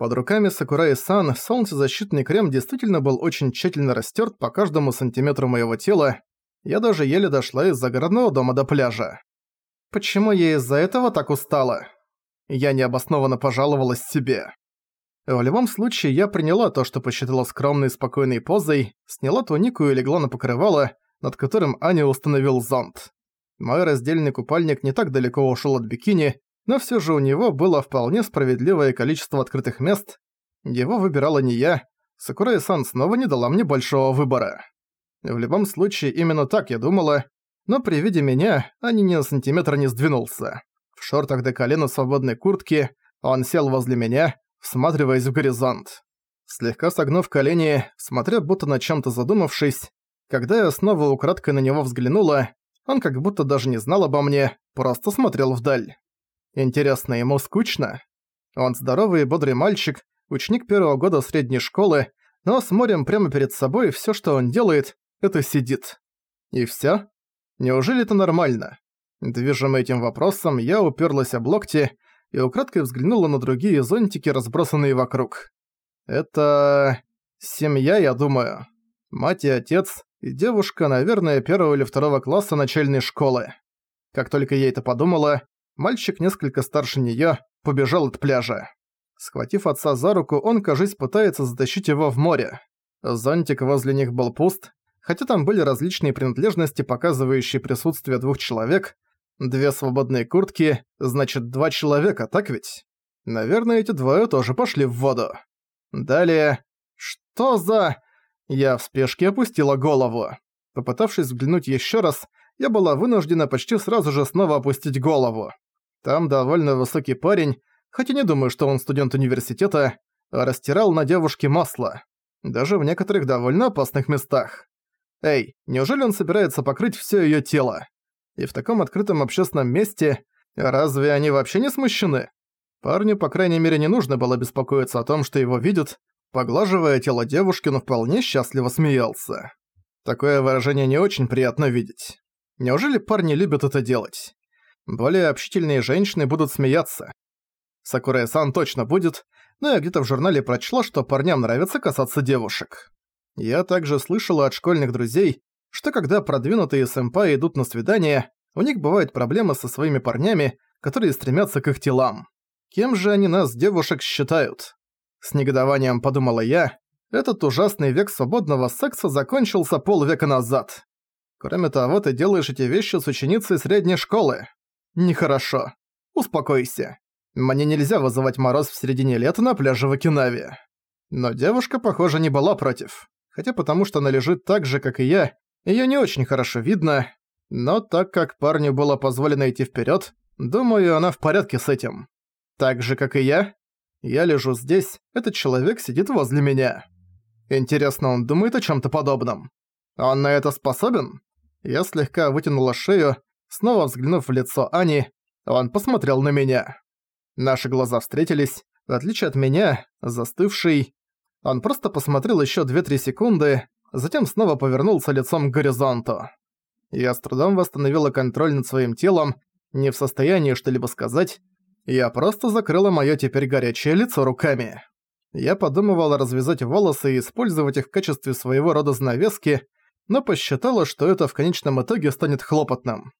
Под руками Сакураи-сан солнцезащитный крем действительно был очень тщательно растерт по каждому сантиметру моего тела. Я даже еле дошла из загородного дома до пляжа. Почему я из-за этого так устала? Я необоснованно пожаловалась себе. В любом случае, я приняла то, что посчитала скромной и спокойной позой, сняла тунику и легла на покрывало, над которым Аня установил зонт. Мой раздельный купальник не так далеко ушел от бикини, но все же у него было вполне справедливое количество открытых мест. Его выбирала не я, Сакурай-сан снова не дала мне большого выбора. В любом случае, именно так я думала, но при виде меня Аня ни на сантиметр не сдвинулся. В шортах до колена свободной куртки он сел возле меня, всматриваясь в горизонт. Слегка согнув колени, смотря будто на чем-то задумавшись, когда я снова украдкой на него взглянула, он как будто даже не знал обо мне, просто смотрел вдаль. Интересно, ему скучно? Он здоровый и бодрый мальчик, ученик первого года средней школы, но с морем прямо перед собой все, что он делает, это сидит. И всё? Неужели это нормально? Движимый этим вопросом, я уперлась об локти и украдкой взглянула на другие зонтики, разбросанные вокруг. Это... семья, я думаю. Мать и отец, и девушка, наверное, первого или второго класса начальной школы. Как только я это подумала, мальчик несколько старше неё побежал от пляжа. Схватив отца за руку, он, кажись, пытается затащить его в море. Зонтик возле них был пуст, хотя там были различные принадлежности, показывающие присутствие двух человек, Две свободные куртки, значит, два человека, так ведь? Наверное, эти двое тоже пошли в воду. Далее... Что за... Я в спешке опустила голову. Попытавшись взглянуть еще раз, я была вынуждена почти сразу же снова опустить голову. Там довольно высокий парень, хотя не думаю, что он студент университета, растирал на девушке масло. Даже в некоторых довольно опасных местах. Эй, неужели он собирается покрыть все ее тело? И в таком открытом общественном месте разве они вообще не смущены? Парню, по крайней мере, не нужно было беспокоиться о том, что его видят. Поглаживая тело девушки, он вполне счастливо смеялся. Такое выражение не очень приятно видеть. Неужели парни любят это делать? Более общительные женщины будут смеяться. Сакурая-сан точно будет, но я где-то в журнале прочла, что парням нравится касаться девушек. Я также слышала от школьных друзей, что когда продвинутые сэмпаи идут на свидание, у них бывают проблемы со своими парнями, которые стремятся к их телам. Кем же они нас, девушек, считают? С негодованием подумала я, этот ужасный век свободного секса закончился полвека назад. Кроме того, ты делаешь эти вещи с ученицей средней школы. Нехорошо. Успокойся. Мне нельзя вызывать мороз в середине лета на пляже в Окинаве. Но девушка, похоже, не была против. Хотя потому что она лежит так же, как и я, Её не очень хорошо видно, но так как парню было позволено идти вперёд, думаю, она в порядке с этим. Так же, как и я. Я лежу здесь, этот человек сидит возле меня. Интересно, он думает о чём-то подобном? Он на это способен? Я слегка вытянула шею, снова взглянув в лицо Ани, он посмотрел на меня. Наши глаза встретились, в отличие от меня, застывший. Он просто посмотрел ещё 2-3 секунды, затем снова повернулся лицом к горизонту. Я с трудом восстановила контроль над своим телом, не в состоянии что-либо сказать, я просто закрыла моё теперь горячее лицо руками. Я подумывала развязать волосы и использовать их в качестве своего рода занавески, но посчитала, что это в конечном итоге станет хлопотным.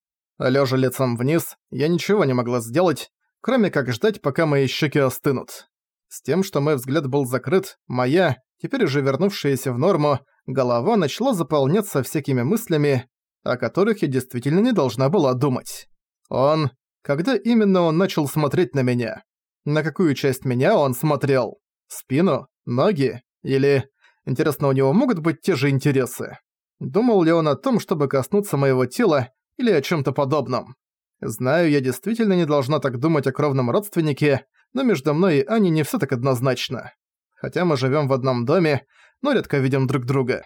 Лежа лицом вниз, я ничего не могла сделать, кроме как ждать, пока мои щеки остынут. С тем, что мой взгляд был закрыт, моя, теперь уже вернувшаяся в норму, голова начала заполняться всякими мыслями, о которых я действительно не должна была думать. Он... Когда именно он начал смотреть на меня? На какую часть меня он смотрел? Спину? Ноги? Или... Интересно, у него могут быть те же интересы? Думал ли он о том, чтобы коснуться моего тела, или о чем то подобном? Знаю, я действительно не должна так думать о кровном родственнике, но между мной и Аней не все так однозначно. Хотя мы живем в одном доме, но редко видим друг друга.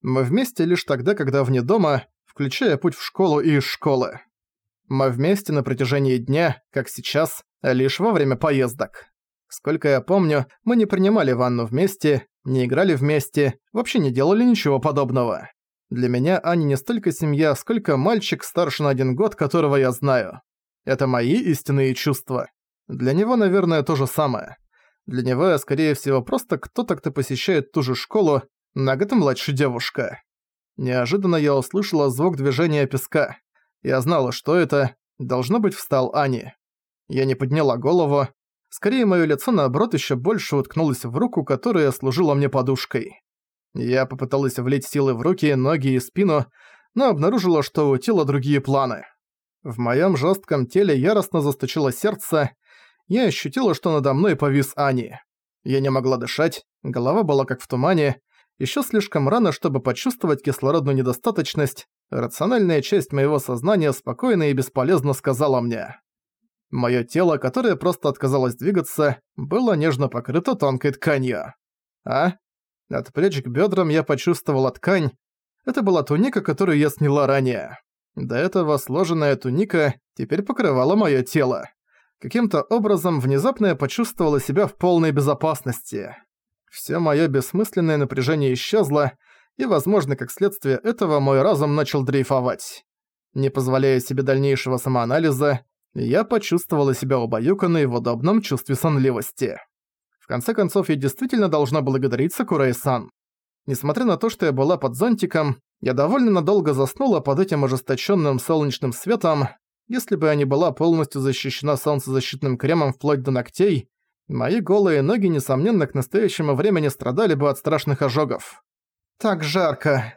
Мы вместе лишь тогда, когда вне дома, включая путь в школу и из школы. Мы вместе на протяжении дня, как сейчас, лишь во время поездок. Сколько я помню, мы не принимали ванну вместе, не играли вместе, вообще не делали ничего подобного. Для меня Аня не столько семья, сколько мальчик старше на один год, которого я знаю. Это мои истинные чувства. Для него, наверное, то же самое. Для него я, скорее всего, просто кто-то, кто посещает ту же школу, на год младше девушка. Неожиданно я услышала звук движения песка. Я знала, что это. Должно быть, встал Ани. Я не подняла голову. Скорее, моё лицо, наоборот, ещё больше уткнулось в руку, которая служила мне подушкой. Я попыталась влить силы в руки, ноги и спину, но обнаружила, что у тела другие планы. В моем жестком теле яростно застучило сердце, я ощутила, что надо мной повис Ани. Я не могла дышать, голова была как в тумане, еще слишком рано, чтобы почувствовать кислородную недостаточность, рациональная часть моего сознания спокойно и бесполезно сказала мне. Моё тело, которое просто отказалось двигаться, было нежно покрыто тонкой тканью. А? От плеч к бедрам я почувствовала ткань. Это была туника, которую я сняла ранее. До этого сложенная туника теперь покрывала моё тело. Каким-то образом внезапно я почувствовала себя в полной безопасности. Всё моё бессмысленное напряжение исчезло, и, возможно, как следствие этого мой разум начал дрейфовать. Не позволяя себе дальнейшего самоанализа, я почувствовала себя убаюканной в удобном чувстве сонливости. Конце концов, я действительно должна благодарить Сакурай-сан. Несмотря на то, что я была под зонтиком, я довольно надолго заснула под этим ожесточенным солнечным светом. Если бы я не была полностью защищена солнцезащитным кремом вплоть до ногтей, мои голые ноги, несомненно, к настоящему времени страдали бы от страшных ожогов. «Так жарко!»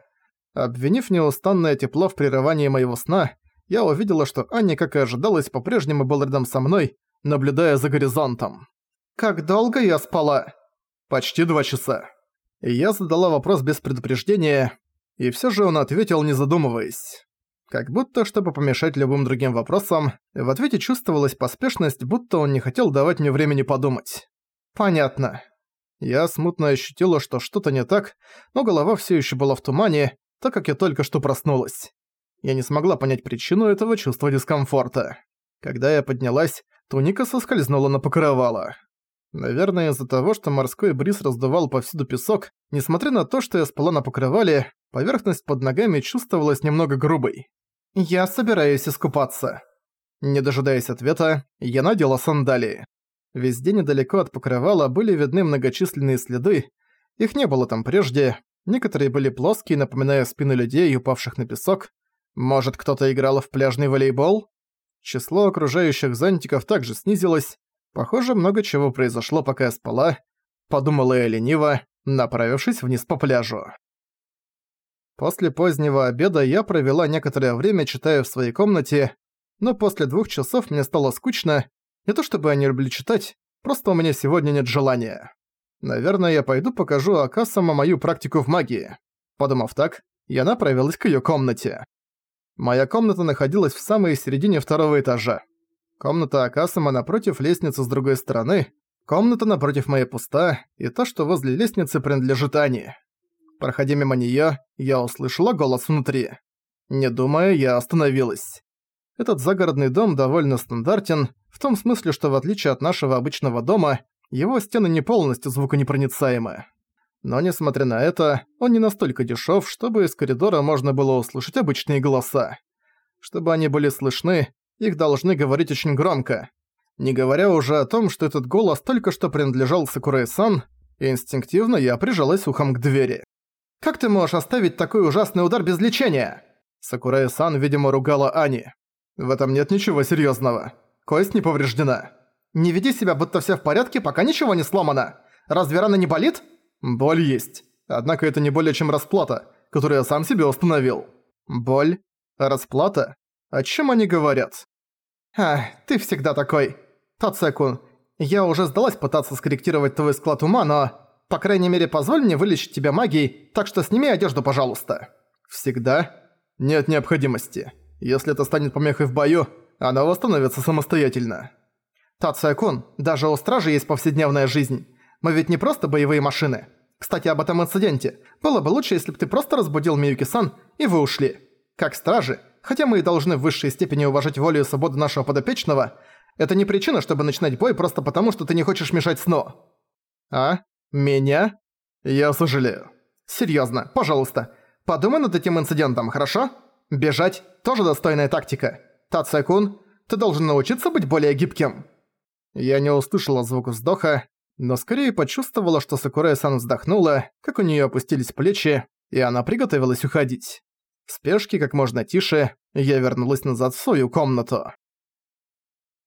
Обвинив неустанное тепло в прерывании моего сна, я увидела, что Аня, как и ожидалось, по-прежнему был рядом со мной, наблюдая за горизонтом. «Как долго я спала?» «Почти два часа». Я задала вопрос без предупреждения, и всё же он ответил, не задумываясь. Как будто, чтобы помешать любым другим вопросам, в ответе чувствовалась поспешность, будто он не хотел давать мне времени подумать. «Понятно». Я смутно ощутила, что что-то не так, но голова всё ещё была в тумане, так как я только что проснулась. Я не смогла понять причину этого чувства дискомфорта. Когда я поднялась, туника соскользнула на покрывало. Наверное, из-за того, что морской бриз раздувал повсюду песок, несмотря на то, что я спала на покрывале, поверхность под ногами чувствовалась немного грубой. «Я собираюсь искупаться». Не дожидаясь ответа, я надела сандалии. Везде недалеко от покрывала были видны многочисленные следы, их не было там прежде, некоторые были плоские, напоминая спины людей, упавших на песок. Может, кто-то играл в пляжный волейбол? Число окружающих зонтиков также снизилось, Похоже, много чего произошло, пока я спала, подумала я лениво, направившись вниз по пляжу. После позднего обеда я провела некоторое время, читая в своей комнате, но после двух часов мне стало скучно, не то чтобы я не люблю читать, просто у меня сегодня нет желания. Наверное, я пойду покажу Акасама мою практику в магии. Подумав так, я направилась к её комнате. Моя комната находилась в самой середине второго этажа. Комната Акасама напротив лестницы с другой стороны, комната напротив моей пуста, и то, что возле лестницы принадлежит Ане. Проходя мимо неё, я услышала голос внутри. Не думая, я остановилась. Этот загородный дом довольно стандартен, в том смысле, что в отличие от нашего обычного дома, его стены не полностью звуконепроницаемы. Но несмотря на это, он не настолько дешёв, чтобы из коридора можно было услышать обычные голоса. Чтобы они были слышны, их должны говорить очень громко. Не говоря уже о том, что этот голос только что принадлежал Сакурай-сан, инстинктивно я прижалась ухом к двери. «Как ты можешь оставить такой ужасный удар без лечения?» Сакурай-сан, видимо, ругала Ани. «В этом нет ничего серьезного. Кость не повреждена. Не веди себя, будто все в порядке, пока ничего не сломано. Разве рана не болит?» «Боль есть. Однако это не более чем расплата, которую я сам себе установил». «Боль? Расплата? О чем они говорят? А, ты всегда такой. Тацекун, я уже сдалась пытаться скорректировать твой склад ума, но... По крайней мере, позволь мне вылечить тебя магией, так что сними одежду, пожалуйста. Всегда? Нет необходимости. Если это станет помехой в бою, она восстановится самостоятельно. Тацекун, даже у стражи есть повседневная жизнь. Мы ведь не просто боевые машины. Кстати, об этом инциденте. Было бы лучше, если бы ты просто разбудил Миюки-сан, и вы ушли. Как стражи, Хотя мы и должны в высшей степени уважать волю и свободу нашего подопечного, это не причина, чтобы начинать бой просто потому, что ты не хочешь мешать сну. А? Меня? Я сожалею. Серьёзно, пожалуйста, подумай над этим инцидентом, хорошо? Бежать – тоже достойная тактика. Тацекун, ты должен научиться быть более гибким. Я не услышала звук вздоха. но скорее почувствовала, что Сакурай-сан вздохнула, как у неё опустились плечи, и она приготовилась уходить. В спешке как можно тише я вернулась назад в свою комнату.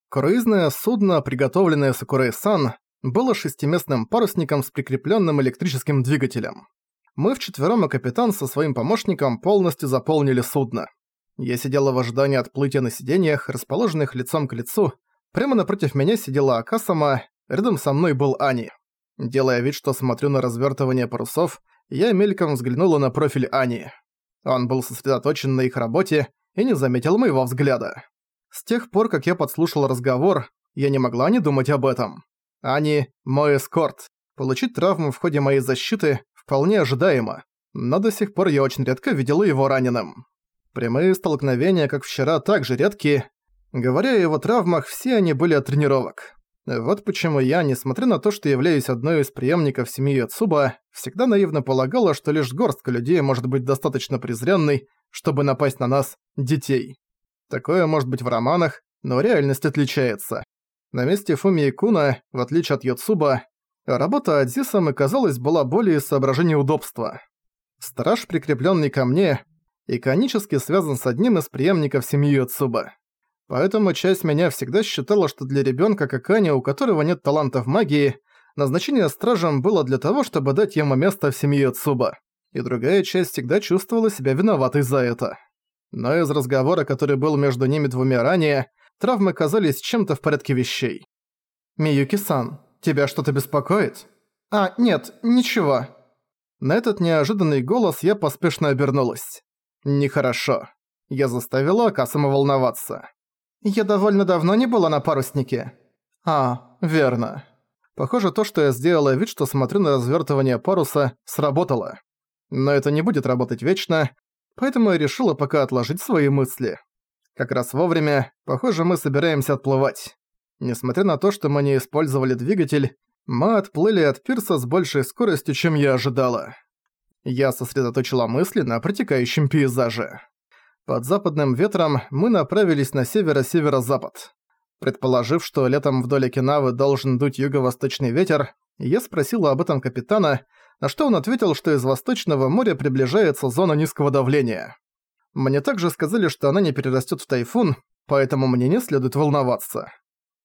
Круизное судно, приготовленное Сакурай-сан, было шестиместным парусником с прикреплённым электрическим двигателем. Мы вчетвером и капитан со своим помощником полностью заполнили судно. Я сидела в ожидании отплытия на сиденьях, расположенных лицом к лицу. Прямо напротив меня сидела Акасама, рядом со мной был Ани. Делая вид, что смотрю на развертывание парусов, я мельком взглянула на профиль Ани. Он был сосредоточен на их работе и не заметил моего взгляда. С тех пор, как я подслушал разговор, я не могла не думать об этом. Ани – мой эскорт. Получить травму в ходе моей защиты вполне ожидаемо, но до сих пор я очень редко видела его раненым. Прямые столкновения, как вчера, также редкие. Говоря о его травмах, все они были от тренировок. Вот почему я, несмотря на то, что являюсь одной из преемников семьи Яцуба, всегда наивно полагала, что лишь горстка людей может быть достаточно презренной, чтобы напасть на нас, детей. Такое может быть в романах, но реальность отличается. На месте Фумии Куна, в отличие от Йоцуба, работа Адзисом, казалось, была более соображения удобства. Страж, прикрепленный ко мне, иконически связан с одним из преемников семьи Йоцуба. Поэтому часть меня всегда считала, что для ребенка как Аня, у которого нет таланта в магии, назначение стражем было для того, чтобы дать ему место в семье Йоцуба. И другая часть всегда чувствовала себя виноватой за это. Но из разговора, который был между ними двумя ранее, травмы казались чем-то в порядке вещей. «Миюки-сан, тебя что-то беспокоит?» «А, нет, ничего». На этот неожиданный голос я поспешно обернулась. Нехорошо. Я заставила Акасама волноваться. «Я довольно давно не была на паруснике». «А, верно». Похоже, то, что я сделала вид, что смотрю на развертывание паруса, сработало. Но это не будет работать вечно, поэтому я решила пока отложить свои мысли. Как раз вовремя, похоже, мы собираемся отплывать. Несмотря на то, что мы не использовали двигатель, мы отплыли от пирса с большей скоростью, чем я ожидала. Я сосредоточила мысли на протекающем пейзаже. Под западным ветром мы направились на северо-северо-запад. Предположив, что летом вдоль Окинавы должен дуть юго-восточный ветер, я спросила об этом капитана, на что он ответил, что из Восточного моря приближается зона низкого давления. Мне также сказали, что она не перерастет в тайфун, поэтому мне не следует волноваться.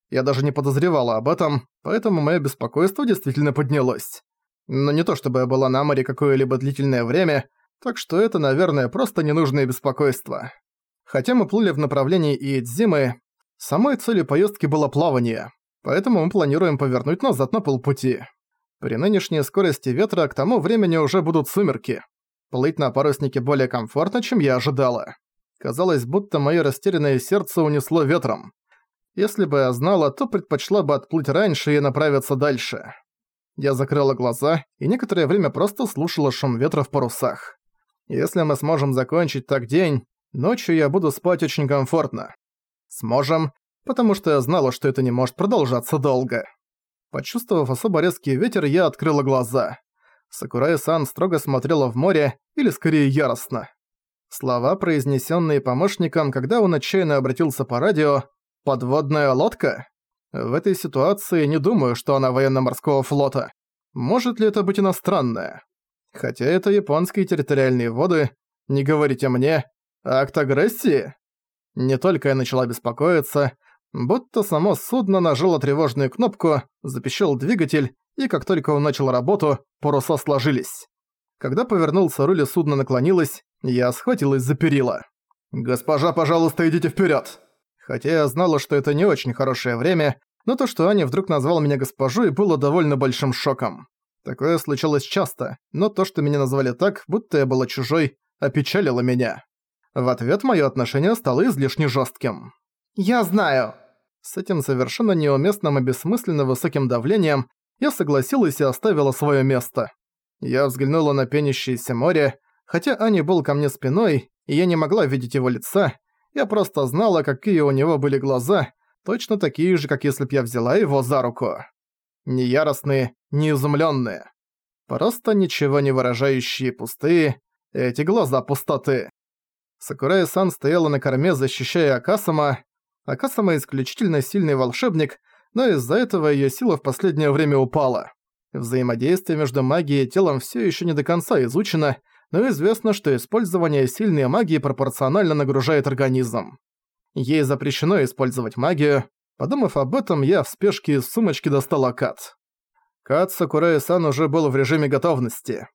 Я даже не подозревала об этом, поэтому мое беспокойство действительно поднялось. Но не то чтобы я была на море какое-либо длительное время, так что это, наверное, просто ненужное беспокойство. Хотя мы плыли в направлении Иэдзимы, самой целью поездки было плавание, поэтому мы планируем повернуть назад на полпути. При нынешней скорости ветра к тому времени уже будут сумерки. Плыть на паруснике более комфортно, чем я ожидала. Казалось, будто моё растерянное сердце унесло ветром. Если бы я знала, то предпочла бы отплыть раньше и направиться дальше. Я закрыла глаза и некоторое время просто слушала шум ветра в парусах. Если мы сможем закончить так день, ночью я буду спать очень комфортно. Сможем, потому что я знала, что это не может продолжаться долго. Почувствовав особо резкий ветер, я открыла глаза. Сакурай-сан строго смотрела в море, или скорее яростно. Слова, произнесенные помощником, когда он отчаянно обратился по радио «Подводная лодка?» В этой ситуации не думаю, что она военно-морского флота. Может ли это быть иностранная? Хотя это японские территориальные воды, не говорите мне, акт агрессии? Не только я начала беспокоиться, будто само судно нажило тревожную кнопку, запищал двигатель, и как только он начал работу, паруса сложились. Когда повернулся руль и судно наклонилось, я схватилась за перила. «Госпожа, пожалуйста, идите вперед! Хотя я знала, что это не очень хорошее время, но то, что Аня вдруг назвал меня госпожой, было довольно большим шоком. Такое случалось часто, но то, что меня назвали так, будто я была чужой, опечалило меня. В ответ мое отношение стало излишне жестким. «Я знаю!» С этим совершенно неуместным и бессмысленно высоким давлением я согласилась и оставила свое место. Я взглянула на пенящееся море, хотя Ани был ко мне спиной, и я не могла видеть его лица, я просто знала, какие у него были глаза, точно такие же, как если б я взяла его за руку. Не яростные, не изумлённые. Просто ничего не выражающие пустые, эти глаза пустоты. Сакурай-сан стояла на корме, защищая Акасама. Акасама исключительно сильный волшебник, но из-за этого её сила в последнее время упала. Взаимодействие между магией и телом всё ещё не до конца изучено, но известно, что использование сильной магии пропорционально нагружает организм. Ей запрещено использовать магию. Подумав об этом, я в спешке из сумочки достал акад. Кат Сакурай-сан уже был в режиме готовности.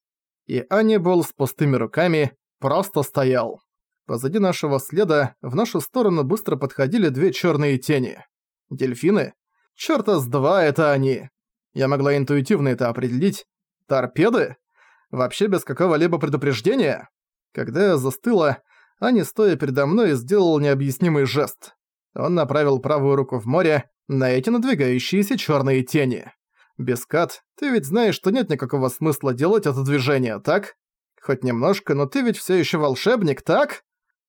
И Ани был с пустыми руками, просто стоял. Позади нашего следа в нашу сторону быстро подходили две черные тени. Дельфины? Чёрта с два это они! Я могла интуитивно это определить. Торпеды? Вообще без какого-либо предупреждения? Когда я застыла, Ани, стоя передо мной, сделал необъяснимый жест. Он направил правую руку в море на эти надвигающиеся черные тени. Бескат, ты ведь знаешь, что нет никакого смысла делать это движение, так? Хоть немножко, но ты ведь все еще волшебник, так?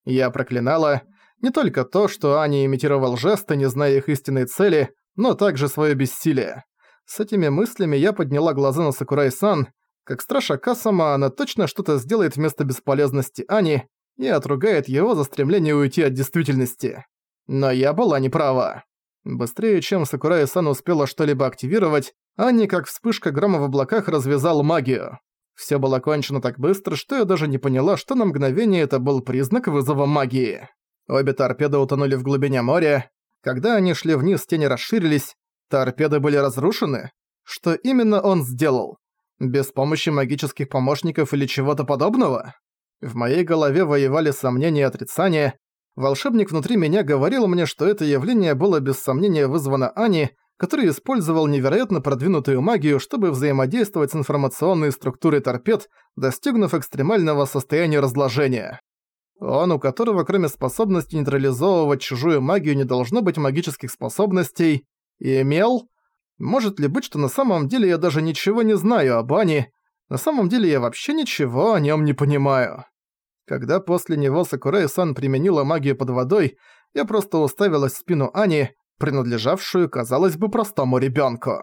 Я проклинала не только то, что Ани имитировал жесты, не зная их истинной цели, но также свое бессилие. С этими мыслями я подняла глаза на Сакурай-сан. Как страж Касама, она точно что-то сделает вместо бесполезности Ани и отругает его за стремление уйти от действительности. Но я была не права. Быстрее, чем Сакурай-сан успела что-либо активировать, Ани, как вспышка грома в облаках, развязал магию. Все было кончено так быстро, что я даже не поняла, что на мгновение это был признак вызова магии. Обе торпеды утонули в глубине моря. Когда они шли вниз, тени расширились. Торпеды были разрушены. Что именно он сделал? Без помощи магических помощников или чего-то подобного? В моей голове воевали сомнения и отрицания. Волшебник внутри меня говорил мне, что это явление было без сомнения вызвано Ани, который использовал невероятно продвинутую магию, чтобы взаимодействовать с информационной структурой торпед, достигнув экстремального состояния разложения. Он, у которого кроме способности нейтрализовывать чужую магию не должно быть магических способностей, имел... Может ли быть, что на самом деле я даже ничего не знаю об Ани, на самом деле я вообще ничего о нем не понимаю. Когда после него Сакурай-сан применила магию под водой, я просто уставилась в спину Ани, принадлежавшую, казалось бы, простому ребенку.